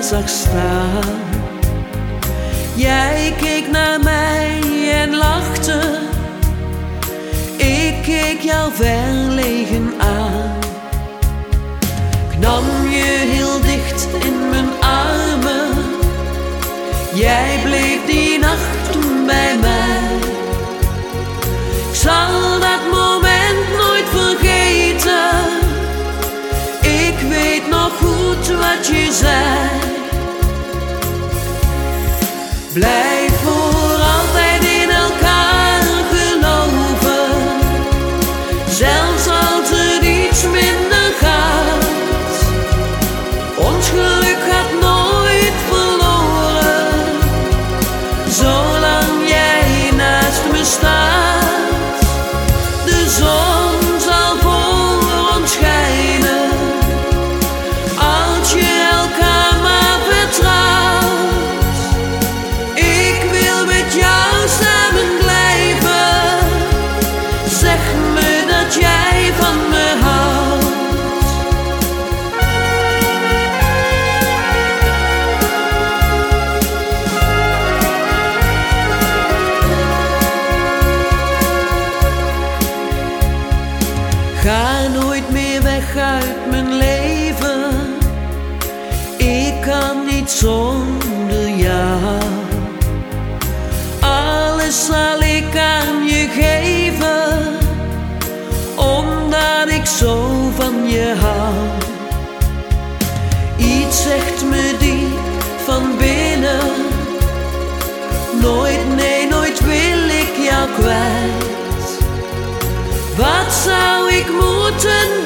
zag staan. Jij keek naar mij en lachte. Ik keek jou verlegen aan. Ik nam je heel dicht in mijn armen. Jij bleef die nacht bij mij. foutre, tu sais. Weg uit mijn leven. Ik kan niet zonder jou. Alles zal ik aan je geven, omdat ik zo van je hou. Iets zegt me diep van binnen. Nooit, nee, nooit wil ik jou kwijt. Wat zou ik moeten